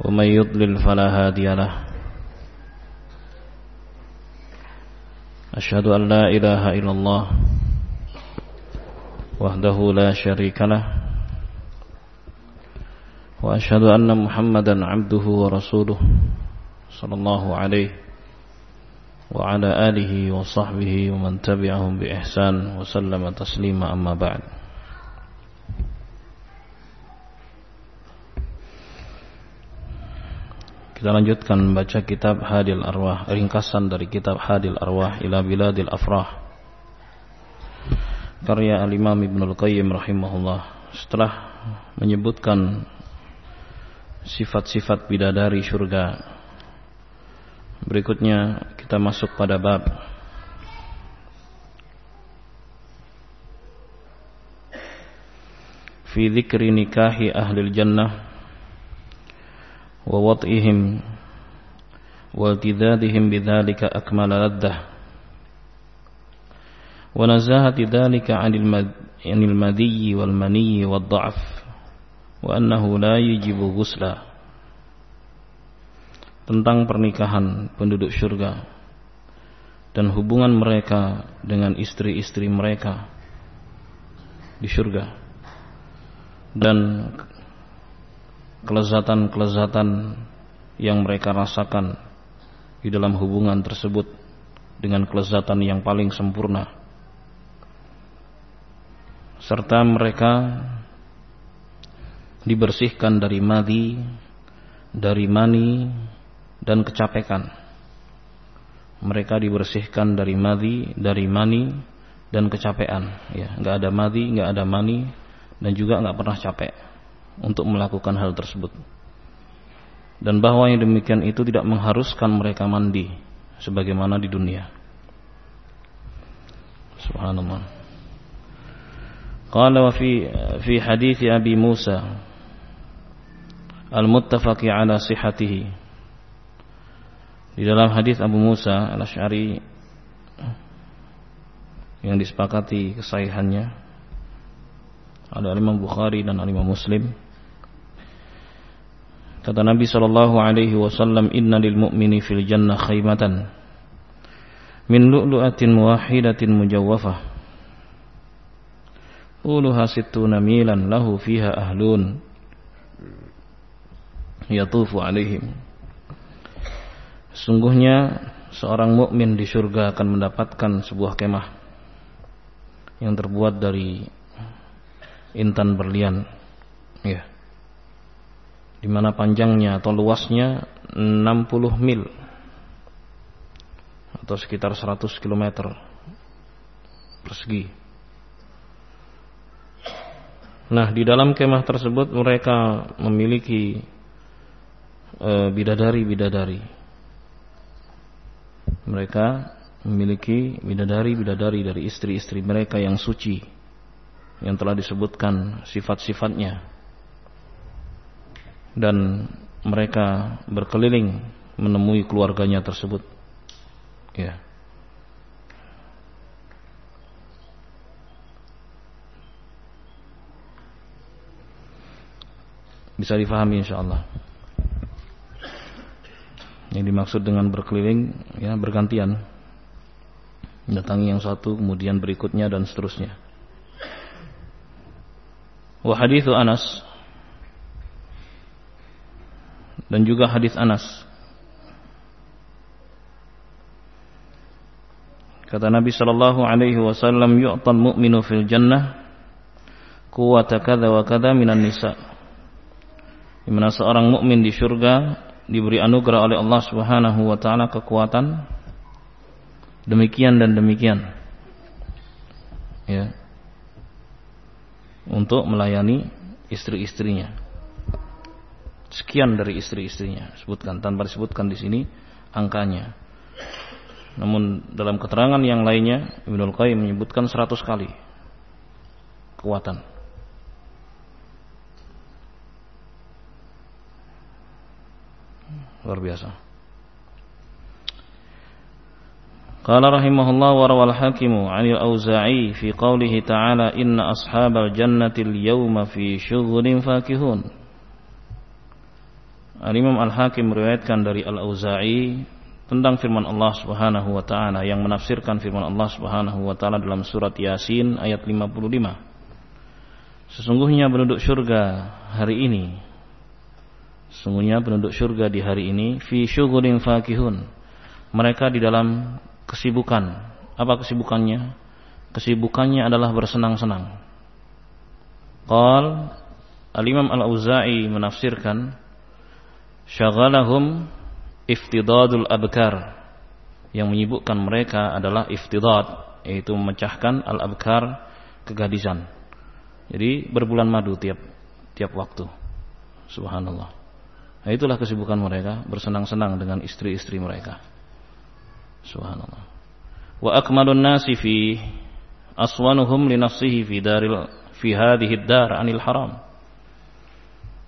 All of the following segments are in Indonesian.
ومن يضلل فلا هادي له. أشهد أن لا إله إلا الله وحده لا شريك له. وأشهد أن محمدا عبده ورسوله صلى الله عليه وعلى آله وصحبه ومن تبعهم بإحسان وسلم تسليما أما بعد. Kita lanjutkan membaca kitab Hadil Arwah Ringkasan dari kitab Hadil Arwah Ila Biladil Afrah. Karya Al-Imam Ibn Al-Qayyim Rahimahullah. Setelah menyebutkan Sifat-sifat bidadari surga Berikutnya kita masuk pada bab. Fi dhikri nikahi ahlil jannah ووطئهم والتذادهم بذلك أكمل لذة ونزاهة ذلك عن المذي والمني والضعف وأنه لا يجب غسلا tentang pernikahan penduduk surga dan hubungan mereka dengan istri-istri mereka di surga dan kelezatan-kelezatan yang mereka rasakan di dalam hubungan tersebut dengan kelezatan yang paling sempurna. Serta mereka dibersihkan dari madi dari mani dan kecapekan. Mereka dibersihkan dari madi dari mani dan kecapean. Ya nggak ada madi nggak ada mani dan juga nggak pernah capek untuk melakukan hal tersebut. Dan bahwa yang demikian itu tidak mengharuskan mereka mandi sebagaimana di dunia. Subhanallah. Qala wa fi fi hadis Abi Musa al-muttafaqi ala sihhatihi. Di dalam hadis Abu Musa al-Asy'ari yang disepakati kesahihannya ada Imam Bukhari dan Imam Muslim Kata Nabi sallallahu alaihi wasallam inna lil mu'mini fil jannah khaymatan min lu'lu'atin wahidatin mujawwafah. Uluha sittuna milan lahu fiha ahlun yatufu alaihim. Sungguhnya seorang mukmin di surga akan mendapatkan sebuah kemah yang terbuat dari intan berlian. Ya di mana panjangnya atau luasnya 60 mil atau sekitar 100 km persegi. Nah, di dalam kemah tersebut mereka memiliki bidadari-bidadari. Mereka memiliki bidadari-bidadari dari istri-istri mereka yang suci yang telah disebutkan sifat-sifatnya dan mereka berkeliling menemui keluarganya tersebut. Ya. Bisa difahami insyaallah. Yang dimaksud dengan berkeliling ya bergantian. Datangi yang satu kemudian berikutnya dan seterusnya. Wa hadithu Anas dan juga hadis Anas. Kata Nabi sallallahu alaihi wasallam yu'tal mu'minu fil jannah quwwata kadza wa kadza minan nisa. Di mana seorang mukmin di surga diberi anugerah oleh Allah Subhanahu wa taala kekuatan demikian dan demikian. Ya. Untuk melayani istri-istrinya sekian dari istri-istrinya. Sebutkan tanpa disebutkan di sini angkanya. Namun dalam keterangan yang lainnya Ibnu Qayyim menyebutkan 100 kali kekuatan. Luar biasa. Rahimahullah wa rawal hakimu 'anil Auza'i fi qawlihi ta'ala inna ashabal jannati al-yawma fi syughulin fakihun. Al-Imam Al-Hakim meriwayatkan dari Al-Auza'i tentang firman Allah Subhanahu wa taala yang menafsirkan firman Allah Subhanahu wa taala dalam surat Yasin ayat 55. Sesungguhnya penduduk surga hari ini Sesungguhnya penduduk surga di hari ini fi syughulin fakihun. Mereka di dalam kesibukan. Apa kesibukannya? Kesibukannya adalah bersenang-senang. Qal Al-Imam Al-Auza'i menafsirkan syaghalahum iftidadul abkar yang menyibukkan mereka adalah iftidad yaitu memecahkan al-abkar kegadisan. Jadi berbulan madu tiap tiap waktu. Subhanallah. Nah, itulah kesibukan mereka bersenang-senang dengan istri-istri mereka. Subhanallah. Wa akmalun nasi fi aswanuhum li nafsihi fi daril fi hadhihi dar anil haram.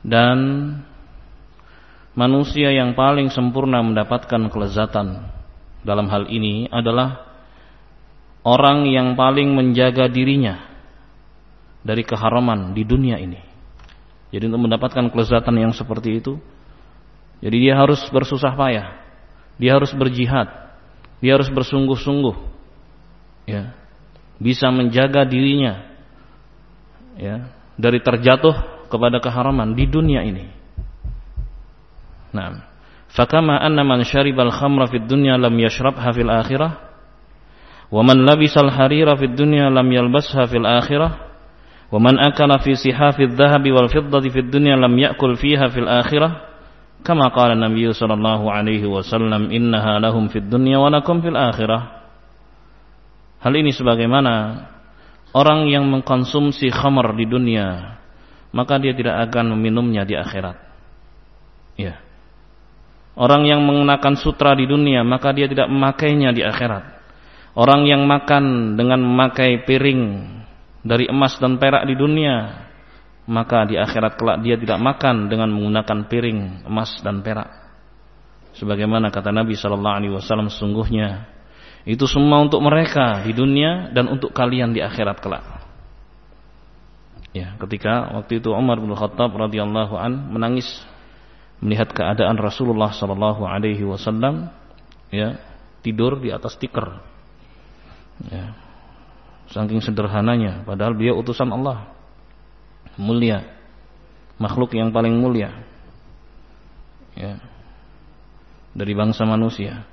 Dan manusia yang paling sempurna mendapatkan kelezatan dalam hal ini adalah orang yang paling menjaga dirinya dari keharaman di dunia ini. Jadi untuk mendapatkan kelezatan yang seperti itu, jadi dia harus bersusah payah, dia harus berjihad, dia harus bersungguh-sungguh ya bisa menjaga dirinya ya dari terjatuh kepada keharaman di dunia ini nah fakama anna man syaribal khamra fid dunya lam yashrabha fil akhirah wa man labisal harira fid dunya lam yalbasha fil akhirah wa man akala fi sihafidh dhahabi wal fiddati fid dunya lam ya'kul fiha fil akhirah Kama qala Nabi sallallahu alaihi wasallam innaha lahum fid dunya wa lakum fil akhirah. Hal ini sebagaimana orang yang mengkonsumsi khamar di dunia, maka dia tidak akan meminumnya di akhirat. Ya. Orang yang mengenakan sutra di dunia, maka dia tidak memakainya di akhirat. Orang yang makan dengan memakai piring dari emas dan perak di dunia, maka di akhirat kelak dia tidak makan dengan menggunakan piring emas dan perak. Sebagaimana kata Nabi Shallallahu Alaihi Wasallam sesungguhnya itu semua untuk mereka di dunia dan untuk kalian di akhirat kelak. Ya, ketika waktu itu Umar bin Khattab radhiyallahu an menangis melihat keadaan Rasulullah Shallallahu Alaihi Wasallam ya tidur di atas tikar. Ya, saking sederhananya, padahal dia utusan Allah. Mulia. Makhluk yang paling mulia. Ya. Dari bangsa manusia.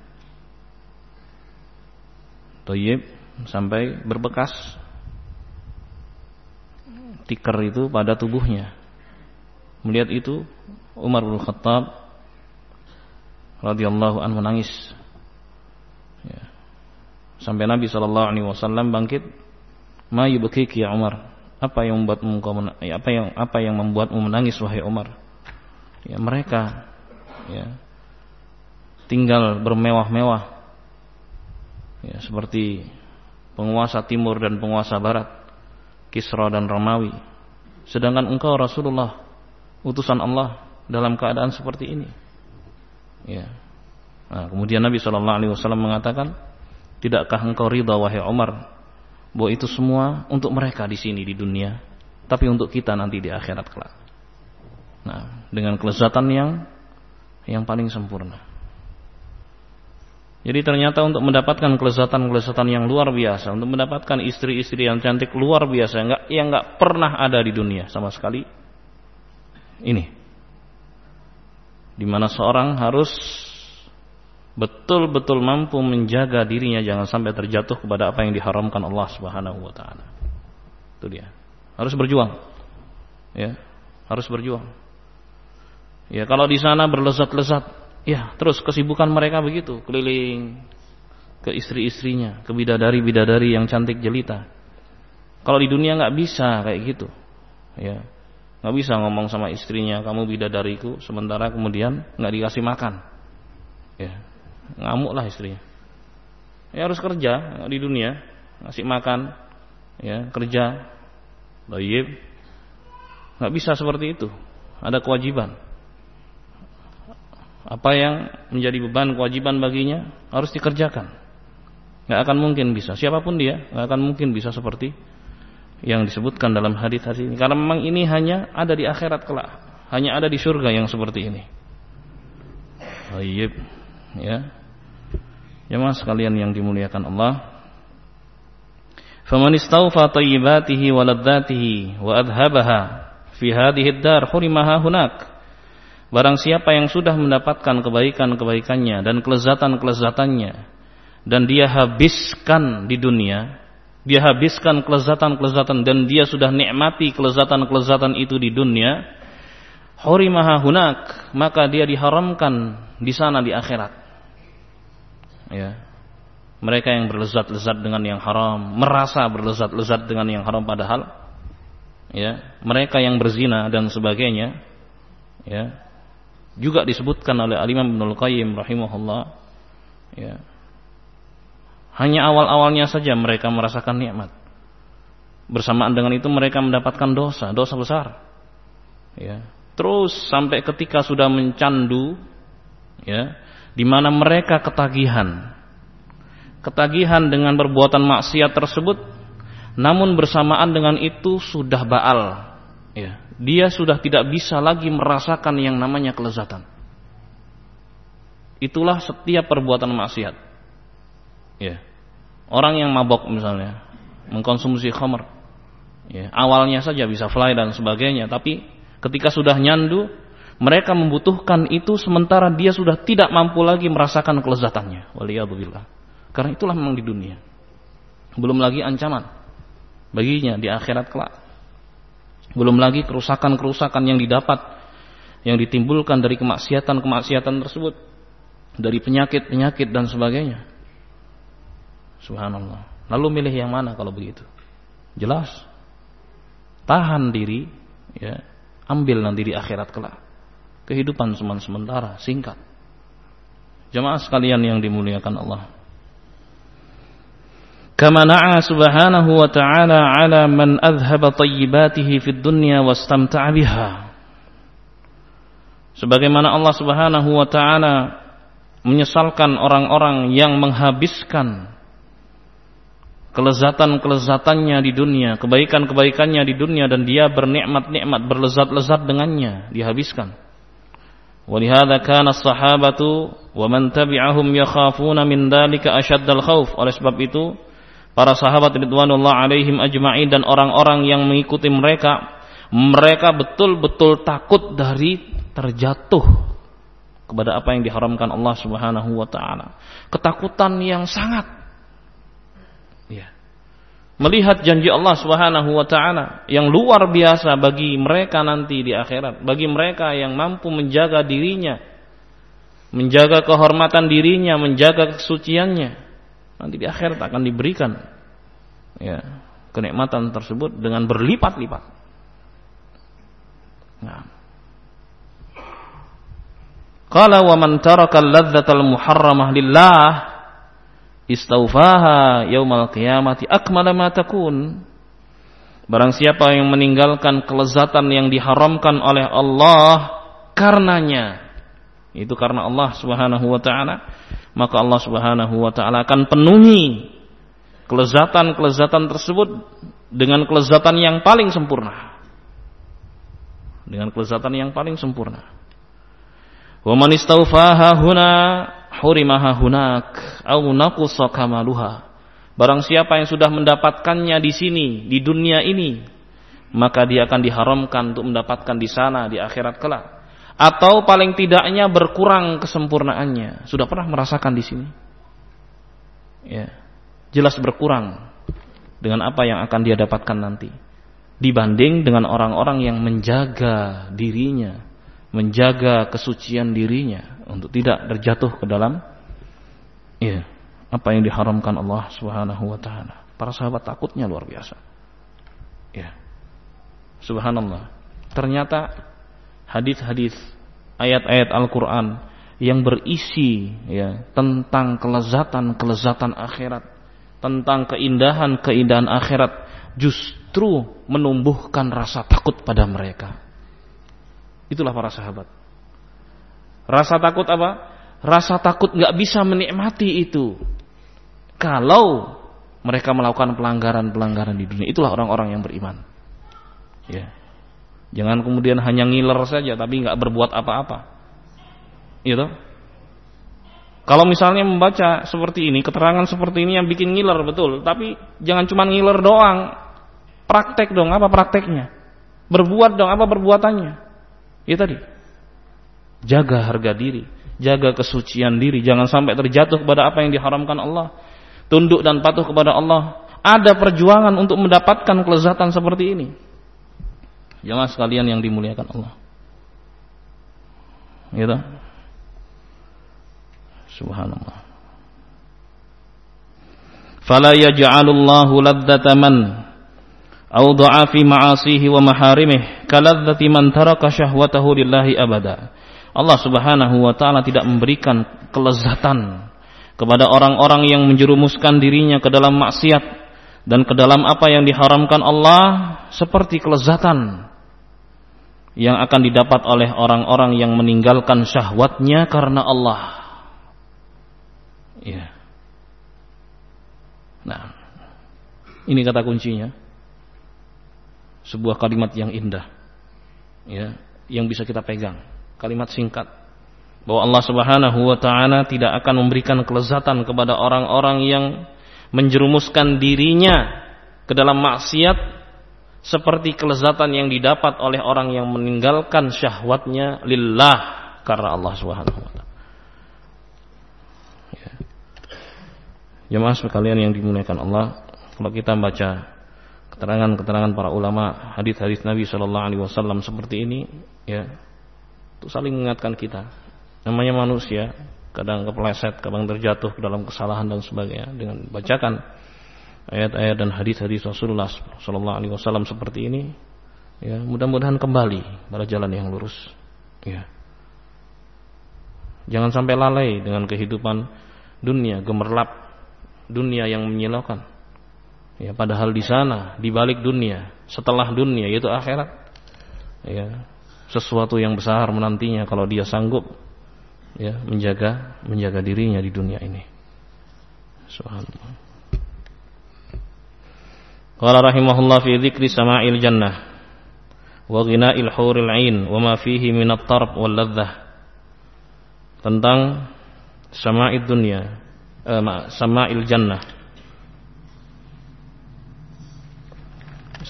Toyib sampai berbekas. Tikar itu pada tubuhnya. Melihat itu Umar bin Khattab radhiyallahu an menangis ya. sampai Nabi sallallahu alaihi wasallam bangkit ma yubkiki ya Umar apa yang membuatmu ya, apa yang apa yang membuatmu menangis wahai Umar? Ya mereka ya tinggal bermewah-mewah. Ya seperti penguasa timur dan penguasa barat, Kisra dan Romawi. Sedangkan engkau Rasulullah utusan Allah dalam keadaan seperti ini. Ya. Nah, kemudian Nabi Shallallahu alaihi wasallam mengatakan, "Tidakkah engkau ridha wahai Umar bahwa itu semua untuk mereka di sini di dunia, tapi untuk kita nanti di akhirat kelak. Nah, dengan kelezatan yang yang paling sempurna. Jadi ternyata untuk mendapatkan kelezatan-kelezatan yang luar biasa, untuk mendapatkan istri-istri yang cantik luar biasa, enggak yang enggak pernah ada di dunia sama sekali. Ini. Di mana seorang harus betul-betul mampu menjaga dirinya jangan sampai terjatuh kepada apa yang diharamkan Allah Subhanahu wa taala. Itu dia. Harus berjuang. Ya, harus berjuang. Ya, kalau di sana berlezat-lezat, ya, terus kesibukan mereka begitu, keliling ke istri-istrinya, ke bidadari-bidadari yang cantik jelita. Kalau di dunia nggak bisa kayak gitu. Ya. Nggak bisa ngomong sama istrinya kamu bidadariku. Sementara kemudian nggak dikasih makan. Ya ngamuk lah istrinya. Ya harus kerja di dunia ngasih makan ya kerja. Baik. Nggak bisa seperti itu. Ada kewajiban. Apa yang menjadi beban kewajiban baginya harus dikerjakan. Nggak akan mungkin bisa. Siapa pun dia nggak akan mungkin bisa seperti yang disebutkan dalam hadis-hadis ini. Karena memang ini hanya ada di akhirat kelak. Hanya ada di surga yang seperti ini. Baik ya. Jemaah sekalian yang dimuliakan Allah. Faman istawfa tayyibatihi wa ladzatihi wa adhabaha fi hadhihi ad-dar hurimaha hunak. Barang siapa yang sudah mendapatkan kebaikan-kebaikannya dan kelezatan-kelezatannya dan dia habiskan di dunia, dia habiskan kelezatan-kelezatan dan dia sudah nikmati kelezatan-kelezatan itu di dunia, hurimaha hunak, maka dia diharamkan di sana di akhirat. Ya. Mereka yang berlezat-lezat dengan yang haram merasa berlezat-lezat dengan yang haram padahal ya. Mereka yang berzina dan sebagainya ya. Juga disebutkan oleh Al-Imam Ibnu Qayyim rahimahullah ya hanya awal-awalnya saja mereka merasakan nikmat bersamaan dengan itu mereka mendapatkan dosa dosa besar ya terus sampai ketika sudah mencandu ya di mana mereka ketagihan. Ketagihan dengan perbuatan maksiat tersebut, namun bersamaan dengan itu sudah baal. Ya, dia sudah tidak bisa lagi merasakan yang namanya kelezatan. Itulah setiap perbuatan maksiat. Ya. Orang yang mabok misalnya, mengkonsumsi khamr. Ya, awalnya saja bisa fly dan sebagainya, tapi ketika sudah nyandu, mereka membutuhkan itu sementara dia sudah tidak mampu lagi merasakan kelezatannya. Waliyadzubillah. Karena itulah memang di dunia. Belum lagi ancaman baginya di akhirat kelak. Belum lagi kerusakan-kerusakan yang didapat yang ditimbulkan dari kemaksiatan-kemaksiatan tersebut, dari penyakit-penyakit dan sebagainya. Subhanallah. Lalu milih yang mana kalau begitu? Jelas. Tahan diri, ya, ambil nanti di akhirat kelak kehidupan cuma sementara, singkat. Jemaah sekalian yang dimuliakan Allah. Kama na'a subhanahu wa ta'ala ala man adhaba tayyibatihi fid dunya wastamta'a biha. Sebagaimana Allah Subhanahu wa taala menyesalkan orang-orang yang menghabiskan kelezatan-kelezatannya di dunia, kebaikan-kebaikannya di dunia dan dia bernikmat-nikmat berlezat-lezat dengannya dihabiskan. Walihada kana sahabatu wa man tabi'ahum yakhafuna min dalika asyaddal khauf. Oleh sebab itu, para sahabat ridwanullah alaihim ajma'in dan orang-orang yang mengikuti mereka, mereka betul-betul takut dari terjatuh kepada apa yang diharamkan Allah Subhanahu wa taala. Ketakutan yang sangat melihat janji Allah Subhanahu wa taala yang luar biasa bagi mereka nanti di akhirat, bagi mereka yang mampu menjaga dirinya, menjaga kehormatan dirinya, menjaga kesuciannya. Nanti di akhirat akan diberikan ya, kenikmatan tersebut dengan berlipat-lipat. Nah. Qala wa man taraka al-ladzatal muharramah lillah istaufaha yaumal qiyamati akmala ma takun. Barang siapa yang meninggalkan kelezatan yang diharamkan oleh Allah karenanya itu karena Allah Subhanahu wa taala maka Allah Subhanahu wa taala akan penuhi kelezatan-kelezatan tersebut dengan kelezatan yang paling sempurna. Dengan kelezatan yang paling sempurna. Wa man istaufaha huna hurimaha hunak au naqusa kamaluha. Barang siapa yang sudah mendapatkannya di sini, di dunia ini, maka dia akan diharamkan untuk mendapatkan di sana di akhirat kelak. Atau paling tidaknya berkurang kesempurnaannya. Sudah pernah merasakan di sini? Ya. Jelas berkurang dengan apa yang akan dia dapatkan nanti. Dibanding dengan orang-orang yang menjaga dirinya, menjaga kesucian dirinya, untuk tidak terjatuh ke dalam ya apa yang diharamkan Allah Subhanahu wa taala. Para sahabat takutnya luar biasa. Ya. Subhanallah. ternyata hadis-hadis ayat-ayat Al-Qur'an yang berisi ya tentang kelezatan-kelezatan akhirat, tentang keindahan-keindahan akhirat justru menumbuhkan rasa takut pada mereka. Itulah para sahabat. Rasa takut apa? Rasa takut nggak bisa menikmati itu. Kalau mereka melakukan pelanggaran-pelanggaran di dunia, itulah orang-orang yang beriman. Ya. Jangan kemudian hanya ngiler saja tapi nggak berbuat apa-apa. Gitu. Kalau misalnya membaca seperti ini, keterangan seperti ini yang bikin ngiler betul, tapi jangan cuma ngiler doang. Praktek dong, apa prakteknya? Berbuat dong, apa perbuatannya? Itu tadi. Jaga harga diri, jaga kesucian diri, jangan sampai terjatuh kepada apa yang diharamkan Allah. Tunduk dan patuh kepada Allah. Ada perjuangan untuk mendapatkan kelezatan seperti ini. Jangan sekalian yang dimuliakan Allah. Gitu. Subhanallah. Fala yaj'alullahu ladzata fi ma'asihi wa maharimih kaladzati man taraka syahwatahu lillahi abada. Allah Subhanahu wa taala tidak memberikan kelezatan kepada orang-orang yang menjerumuskan dirinya ke dalam maksiat dan ke dalam apa yang diharamkan Allah seperti kelezatan yang akan didapat oleh orang-orang yang meninggalkan syahwatnya karena Allah. Ya. Nah, ini kata kuncinya. Sebuah kalimat yang indah. Ya, yang bisa kita pegang. Kalimat singkat bahwa Allah Subhanahu wa taala tidak akan memberikan kelezatan kepada orang-orang yang menjerumuskan dirinya ke dalam maksiat seperti kelezatan yang didapat oleh orang yang meninggalkan syahwatnya lillah karena Allah Subhanahu wa taala. Jemaah sekalian yang dimuliakan Allah, kalau kita baca keterangan-keterangan para ulama, hadis-hadis Nabi Shallallahu Alaihi Wasallam seperti ini, ya, itu saling mengingatkan kita. Namanya manusia, kadang kepleset, kadang terjatuh ke dalam kesalahan dan sebagainya. Dengan bacakan ayat-ayat dan hadis-hadis Rasulullah Shallallahu Alaihi Wasallam seperti ini, ya, mudah-mudahan kembali pada jalan yang lurus. Ya. Jangan sampai lalai dengan kehidupan dunia gemerlap dunia yang menyilaukan. Ya, padahal di sana, di balik dunia, setelah dunia yaitu akhirat. Ya, sesuatu yang besar menantinya kalau dia sanggup ya menjaga menjaga dirinya di dunia ini. Subhanallah. Rahimahullah fi dzikri sama'il jannah wa ghina'il huril 'ain wa fihi min at-tarb wal ladzah. Tentang sama'id dunia, eh, sama'il jannah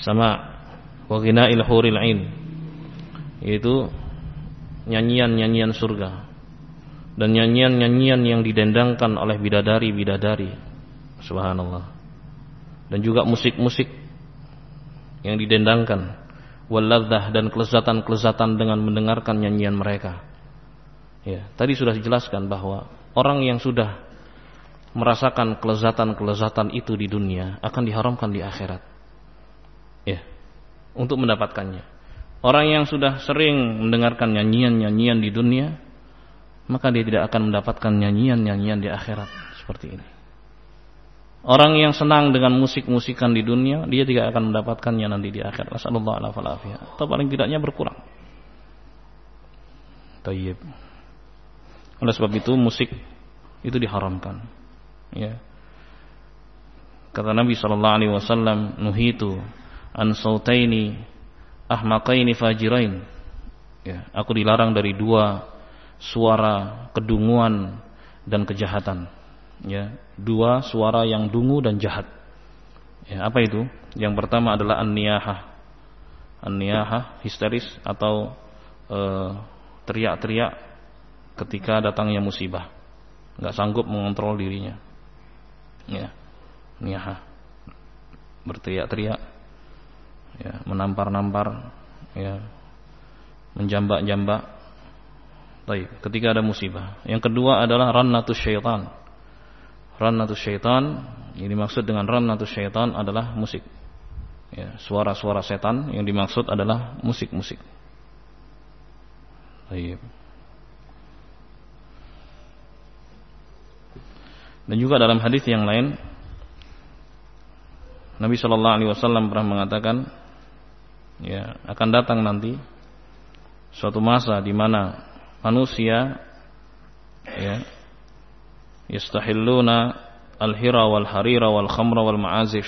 sama wa ghina'il huril ain yaitu nyanyian-nyanyian surga dan nyanyian-nyanyian yang didendangkan oleh bidadari-bidadari. Subhanallah. Dan juga musik-musik yang didendangkan. Waladzah dan kelezatan-kelezatan dengan mendengarkan nyanyian mereka. Ya tadi sudah dijelaskan bahwa orang yang sudah merasakan kelezatan-kelezatan itu di dunia akan diharamkan di akhirat. Ya. Untuk mendapatkannya. Orang yang sudah sering mendengarkan nyanyian-nyanyian di dunia, maka dia tidak akan mendapatkan nyanyian-nyanyian di akhirat seperti ini. Orang yang senang dengan musik-musikan di dunia, dia tidak akan mendapatkannya nanti di akhirat. Rasulullah alaihi Atau paling tidaknya berkurang. Tayyib. Oleh sebab itu musik itu diharamkan ya kata Nabi sallallahu alaihi wasallam nuhitu an sautaini ahmaqaini fajirain. Ya aku dilarang dari dua suara kedunguan dan kejahatan. Ya dua suara yang dungu dan jahat. Ya apa itu? Yang pertama adalah an-niyahah. An-niyahah histeris atau eh, teriak-teriak ketika datangnya musibah. Nggak sanggup mengontrol dirinya. Ya niyaha berteriak-teriak ya menampar-nampar ya menjambak-jambak Baik, ketika ada musibah. Yang kedua adalah rannatus syaitan. Rannatus syaitan, yang dimaksud dengan rannatus syaitan adalah musik. Ya, suara-suara setan yang dimaksud adalah musik-musik. Dan juga dalam hadis yang lain Nabi Shallallahu Alaihi Wasallam pernah mengatakan, ya akan datang nanti suatu masa di mana manusia ya yastahilluna al-hira wal harira wal khamra wal ma'azif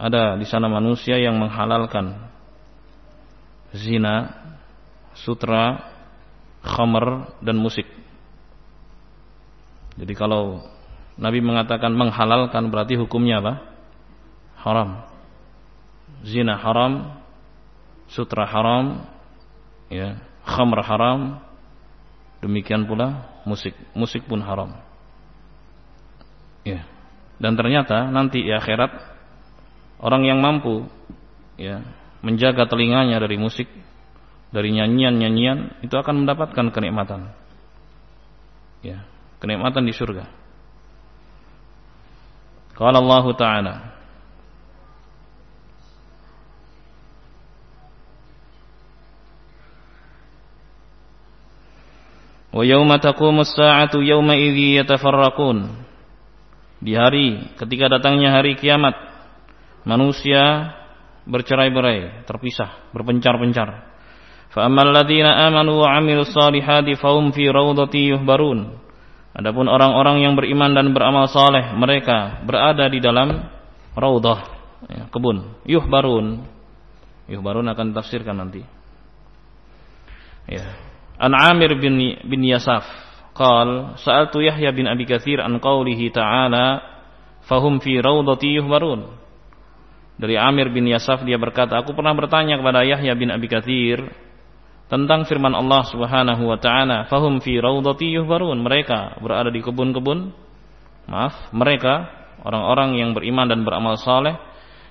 ada di sana manusia yang menghalalkan zina, sutra, khamr dan musik jadi kalau Nabi mengatakan menghalalkan berarti hukumnya apa? Haram. Zina haram, sutra haram, ya, khamr haram, demikian pula musik, musik pun haram. Ya. Dan ternyata nanti di akhirat orang yang mampu ya menjaga telinganya dari musik, dari nyanyian-nyanyian itu akan mendapatkan kenikmatan. Ya, kenikmatan di surga. Qala Allah Ta'ala Taqumu as-sa'atu yawma idzi yatafarraqun. Di hari ketika datangnya hari kiamat manusia bercerai-berai, terpisah, berpencar-pencar. Ladzina amanu wa 'amilus solihati fahum fi raudati yuhbarun. Adapun orang-orang yang beriman dan beramal saleh, mereka berada di dalam raudhah, ya, kebun. Yuhbarun. Yuhbarun akan ditafsirkan nanti. Ya. An Amir bin bin Yasaf qal sa'altu Yahya bin Abi Katsir an qaulihi ta'ala fahum fi raudhati yuhbarun. Dari Amir bin Yasaf dia berkata, aku pernah bertanya kepada Yahya bin Abi Katsir tentang firman Allah Subhanahu wa taala, "Fahum fi raudhati yuhbarun." Mereka berada di kebun-kebun. Maaf, mereka orang-orang yang beriman dan beramal saleh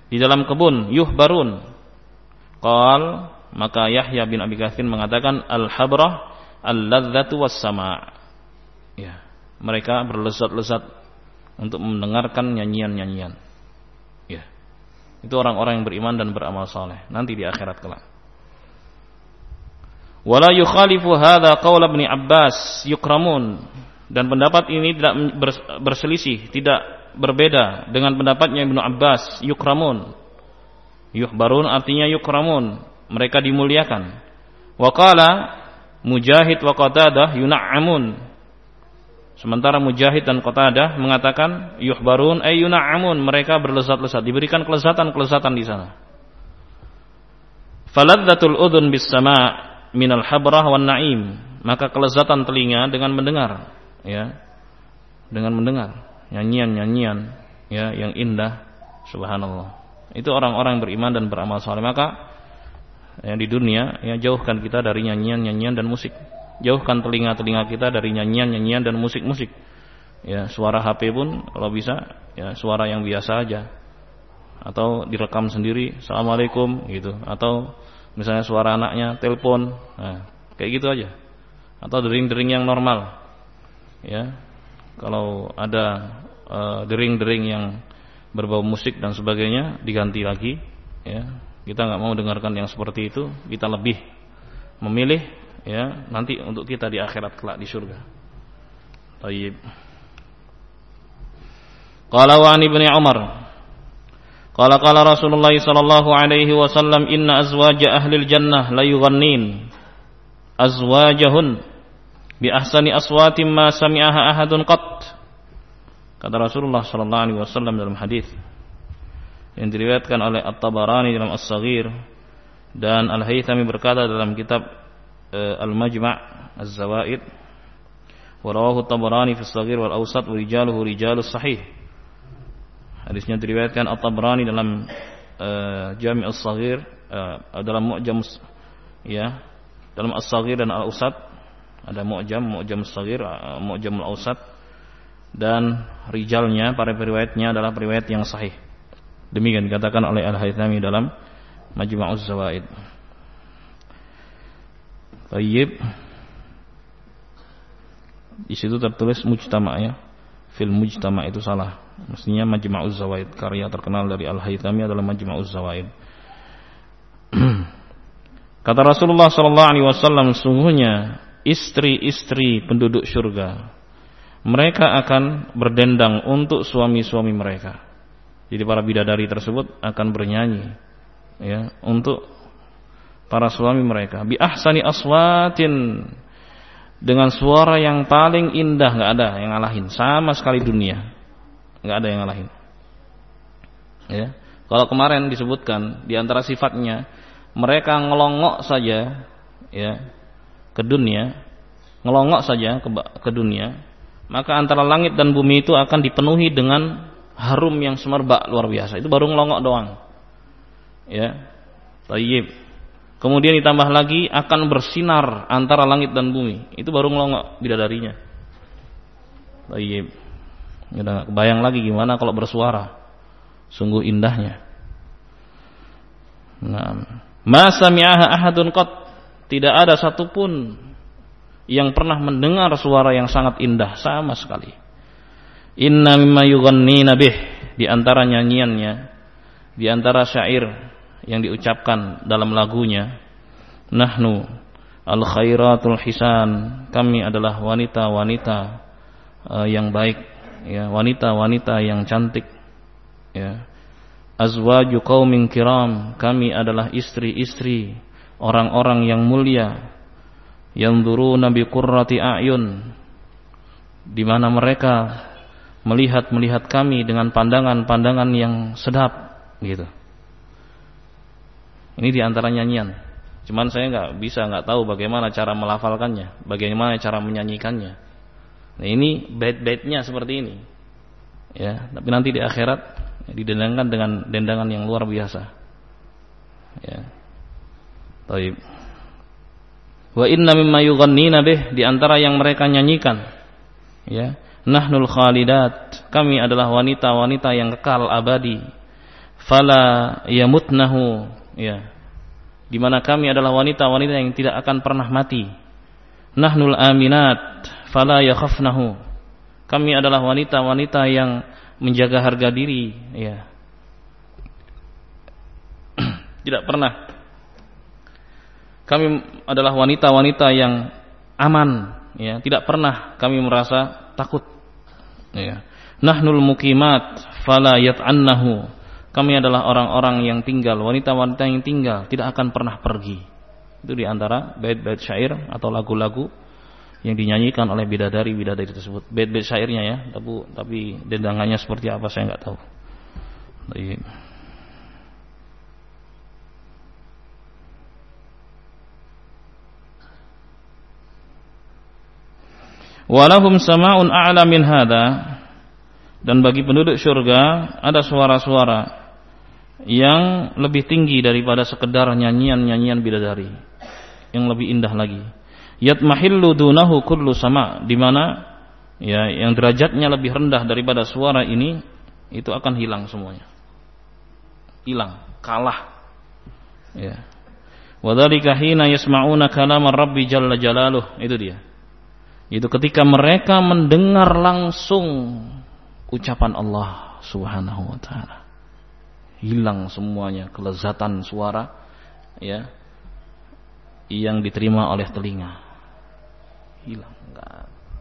di dalam kebun yuhbarun. Qal maka Yahya bin Abi Katsir mengatakan al-habrah al-ladzatu was-sama'. Ya, mereka berlezat-lezat untuk mendengarkan nyanyian-nyanyian. Ya. Itu orang-orang yang beriman dan beramal saleh nanti di akhirat kelak. Wala yukhalifu hadha qaul Ibnu Abbas yukramun dan pendapat ini tidak berselisih, tidak berbeda dengan pendapatnya Ibnu Abbas yukramun. Yuhbarun artinya yukramun, mereka dimuliakan. Wa qala Mujahid wa Qatadah yuna'amun. Sementara Mujahid dan Qatadah mengatakan yuhbarun ay yuna'amun, mereka berlezat-lezat, diberikan kelezatan-kelezatan di sana. Faladzatul udhun bis sama' minal habrah wan naim maka kelezatan telinga dengan mendengar ya dengan mendengar nyanyian-nyanyian ya yang indah subhanallah itu orang-orang beriman dan beramal saleh maka yang di dunia ya jauhkan kita dari nyanyian-nyanyian dan musik. Jauhkan telinga-telinga kita dari nyanyian-nyanyian dan musik-musik. Ya suara HP pun kalau bisa ya suara yang biasa aja. Atau direkam sendiri assalamualaikum gitu. Atau misalnya suara anaknya telepon nah, kayak gitu aja. Atau dering-dering yang normal. Ya kalau ada uh, dering-dering yang berbau musik dan sebagainya diganti lagi ya kita nggak mau dengarkan yang seperti itu. Kita lebih memilih ya nanti untuk kita di akhirat kelak di surga. Tayyib. Qala wa an ibni Umar. Qala qala Rasulullah sallallahu alaihi wasallam inna azwaja ahlil jannah la yughannin azwajahun bi ahsani aswatin ma sami'aha ahadun qat. Kata Rasulullah sallallahu alaihi wasallam dalam hadis yang diriwayatkan oleh At-Tabarani dalam As-Saghir dan Al-Haythami berkata dalam kitab uh, Al-Majma' Az-Zawaid wa rawahu At-Tabarani fi As-Saghir wal Awsat wa rijaluhu rijalus sahih. Hadisnya diriwayatkan At-Tabrani dalam uh, Jami' As-Saghir uh, dalam Mu'jam ya, dalam As-Saghir dan Al-Ausat ada Mu'jam, Mu'jam As-Saghir, Mu'jam Al-Ausat dan rijalnya para periwayatnya adalah periwayat yang sahih. Demikian dikatakan oleh Al-Haythami dalam Majma'uz Zawaid. Tayyib Di situ tertulis mujtama ya. Fil mujtama itu salah. Mestinya Majma'uz Zawaid Karya terkenal dari Al-Haythami adalah Majma'uz Zawaid Kata Rasulullah sallallahu alaihi wasallam sungguhnya istri-istri penduduk surga mereka akan berdendang untuk suami-suami mereka. Jadi para bidadari tersebut akan bernyanyi ya untuk para suami mereka. Bi ahsani aswatin dengan suara yang paling indah nggak ada yang ngalahin sama sekali dunia nggak ada yang ngalahin. Ya kalau kemarin disebutkan di antara sifatnya mereka ngelongok saja ya ke dunia ngelongok saja ke, ke dunia maka antara langit dan bumi itu akan dipenuhi dengan harum yang semerbak luar biasa itu baru ngelongok doang ya tayyib Kemudian ditambah lagi akan bersinar antara langit dan bumi. Itu baru ngelongok bidadarinya. Baik. Udah kebayang lagi gimana kalau bersuara. Sungguh indahnya. Nah, ma sami'aha ahadun qat. Tidak ada satupun yang pernah mendengar suara yang sangat indah sama sekali. Inna mimma yughannina bih. Di antara nyanyiannya, di antara syair yang diucapkan dalam lagunya nahnu al khairatul hisan. Kami adalah wanita-wanita uh, yang baik ya wanita-wanita yang cantik ya. Azwaju qaumin kiram. Kami adalah istri-istri orang-orang yang mulia yang duru nabi qurrati a'yun. Di mana mereka melihat-melihat kami dengan pandangan-pandangan yang sedap gitu ini di antara nyanyian. Cuman saya nggak bisa nggak tahu bagaimana cara melafalkannya, bagaimana cara menyanyikannya. Nah ini bait-baitnya seperti ini. Ya, tapi nanti di akhirat ya, didendangkan dengan dendangan yang luar biasa. Ya. Taib. Wa inna mimma yughannina bih di antara yang mereka nyanyikan. Ya. Nahnul khalidat, kami adalah wanita-wanita yang kekal abadi. Fala yamutnahu. Ya. Di mana kami adalah wanita-wanita yang tidak akan pernah mati. Nahnul aminat. Fala yakhafnahu. Kami adalah wanita-wanita yang menjaga harga diri. Ya. Tidak pernah. Kami adalah wanita-wanita yang aman. Ya. Tidak pernah kami merasa takut ya nahnul mukimat fala yat'annahu kami adalah orang-orang yang tinggal, wanita-wanita yang tinggal, tidak akan pernah pergi. Itu di antara bait-bait syair atau lagu-lagu yang dinyanyikan oleh bidadari-bidadari tersebut. Bait-bait syairnya ya, tapi tapi dendangannya seperti apa saya nggak tahu. Baik. Walahum sama'un a'la min hada dan bagi penduduk surga ada suara-suara yang lebih tinggi daripada sekedar nyanyian-nyanyian bidadari. Yang lebih indah lagi. Yatmahillu dunahu kullu sama. Di mana ya yang derajatnya lebih rendah daripada suara ini itu akan hilang semuanya. Hilang kalah. Ya. Wadzalika hina yasma'una kalam rabbi jalla jalaluh. Itu dia itu ketika mereka mendengar langsung ucapan Allah Subhanahu wa taala. Hilang semuanya kelezatan suara ya yang diterima oleh telinga. Hilang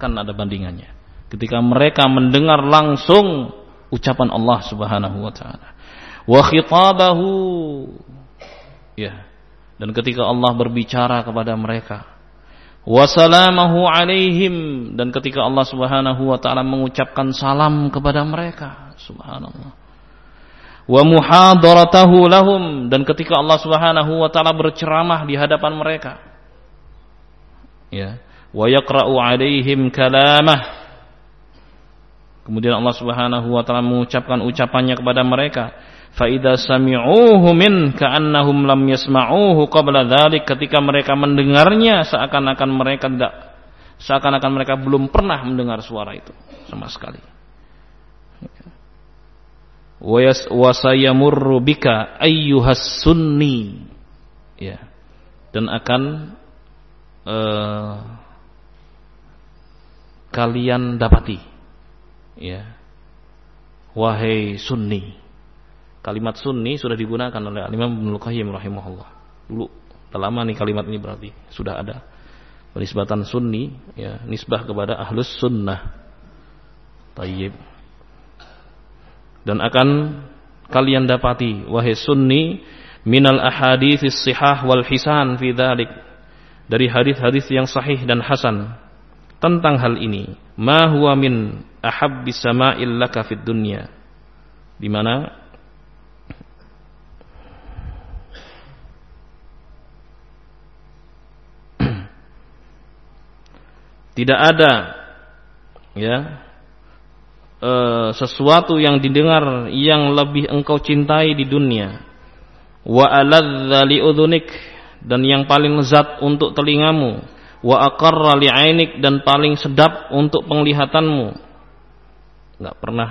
kan ada bandingannya. Ketika mereka mendengar langsung ucapan Allah Subhanahu wa taala. Wa khitabahu. Ya. Dan ketika Allah berbicara kepada mereka wa salamahu alaihim. Dan ketika Allah Subhanahu wa taala mengucapkan salam kepada mereka. Subhanallah. Wa muhadaratahu lahum. Dan ketika Allah Subhanahu wa taala berceramah di hadapan mereka. Ya. Wa yaqra'u 'alaihim kalamah. Kemudian Allah Subhanahu wa taala mengucapkan ucapannya kepada mereka fa idza sami'uhu min ka'annahum lam yasma'uhu qabla dzalik ketika mereka mendengarnya seakan-akan mereka tidak seakan-akan mereka belum pernah mendengar suara itu sama sekali. Wasayamurru bika ayyuhas sunni. Ya. Dan akan uh, kalian dapati. Ya. Wahai sunni kalimat sunni sudah digunakan oleh Imam Ibnu Qayyim rahimahullah. Dulu Lama nih kalimat ini berarti. Sudah ada penisbatan sunni ya nisbah kepada ahlus sunnah. Tayyib. Dan akan kalian dapati wahai sunni minal ahaditsis sihah wal hisan fi dhalik. Dari hadis-hadis yang sahih dan hasan tentang hal ini. Ma huwa min ahabbis sama'il laka fid dunya. Di mana tidak ada ya e, sesuatu yang didengar yang lebih engkau cintai di dunia. Wa aladza li udhunik dan yang paling lezat untuk telingamu. Wa aqarra li ainik dan paling sedap untuk penglihatanmu. Enggak pernah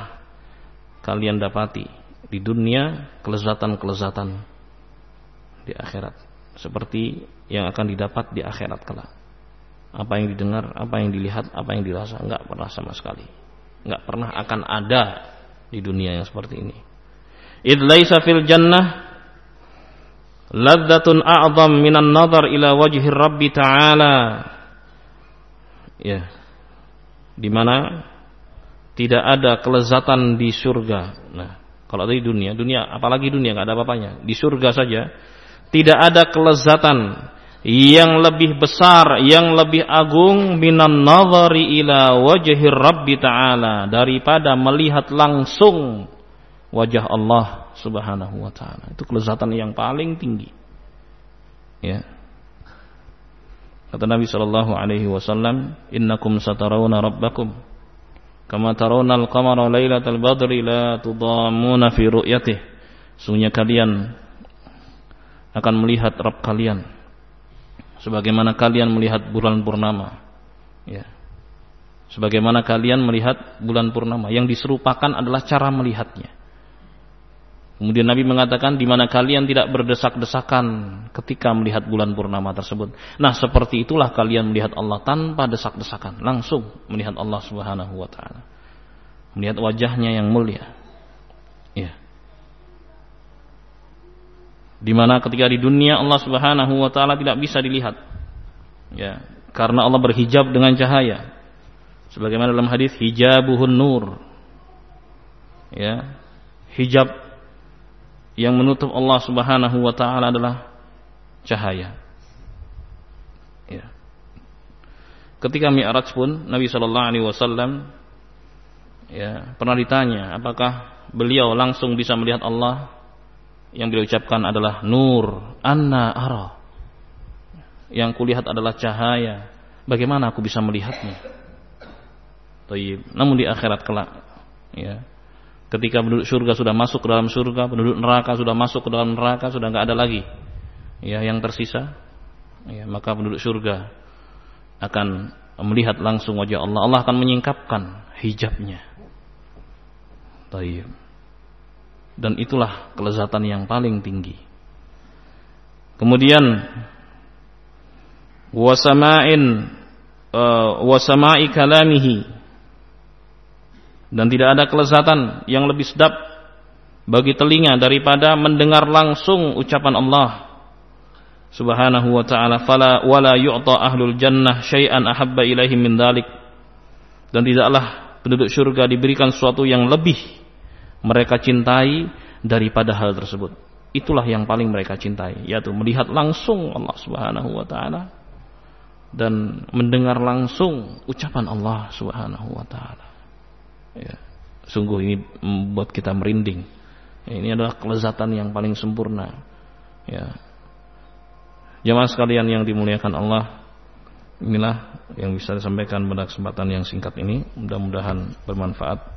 kalian dapati di dunia kelezatan-kelezatan di akhirat. Seperti yang akan didapat di akhirat kelak apa yang didengar, apa yang dilihat, apa yang dirasa, enggak pernah sama sekali. Enggak pernah akan ada di dunia yang seperti ini. Id laisa fil jannah ladzatun a'zam minan nazar ila wajhi Rabbi ta'ala. Ya. Di mana tidak ada kelezatan di surga. Nah, kalau di dunia, dunia apalagi dunia enggak ada apa-apanya. Di surga saja tidak ada kelezatan yang lebih besar, yang lebih agung minan nazari ila wajhi Rabbi Ta'ala daripada melihat langsung wajah Allah Subhanahu wa taala. Itu kelezatan yang paling tinggi. Ya. Kata Nabi sallallahu alaihi wasallam, "Innakum satarawna rabbakum kama tarawna al-qamara lailatal badri la tudammuna fi ru'yatih." Sungguhnya kalian akan melihat Rabb kalian sebagaimana kalian melihat bulan purnama. Ya. Sebagaimana kalian melihat bulan purnama. Yang diserupakan adalah cara melihatnya. Kemudian Nabi mengatakan di mana kalian tidak berdesak-desakan ketika melihat bulan purnama tersebut. Nah seperti itulah kalian melihat Allah tanpa desak-desakan. Langsung melihat Allah Subhanahu wa taala. Melihat wajahnya yang mulia. Ya di mana ketika di dunia Allah Subhanahu wa taala tidak bisa dilihat. Ya, karena Allah berhijab dengan cahaya. Sebagaimana dalam hadis hijabuhun nur. Ya. Hijab yang menutup Allah Subhanahu wa taala adalah cahaya. Ya. Ketika Mi'raj pun Nabi sallallahu alaihi wasallam ya, pernah ditanya apakah beliau langsung bisa melihat Allah yang beliau ucapkan adalah nur anna ara. Yang kulihat adalah cahaya. Bagaimana aku bisa melihatnya? Tayyib. namun di akhirat kelak ya. Ketika penduduk surga sudah masuk ke dalam surga penduduk neraka sudah masuk ke dalam neraka sudah nggak ada lagi ya yang tersisa ya maka penduduk surga akan melihat langsung wajah Allah. Allah akan menyingkapkan hijabnya. Tayyib dan itulah kelezatan yang paling tinggi. Kemudian wasama'in uh, wasama'i kalamihi dan tidak ada kelezatan yang lebih sedap bagi telinga daripada mendengar langsung ucapan Allah Subhanahu wa taala fala wala yu'ta ahlul jannah syai'an ahabba ilaihim min dhalik dan tidaklah penduduk surga diberikan sesuatu yang lebih mereka cintai daripada hal tersebut. Itulah yang paling mereka cintai, yaitu melihat langsung Allah Subhanahu wa taala dan mendengar langsung ucapan Allah Subhanahu wa taala. Ya, sungguh ini membuat kita merinding. Ini adalah kelezatan yang paling sempurna. Ya. Jemaah sekalian yang dimuliakan Allah, inilah yang bisa disampaikan pada kesempatan yang singkat ini. Mudah-mudahan bermanfaat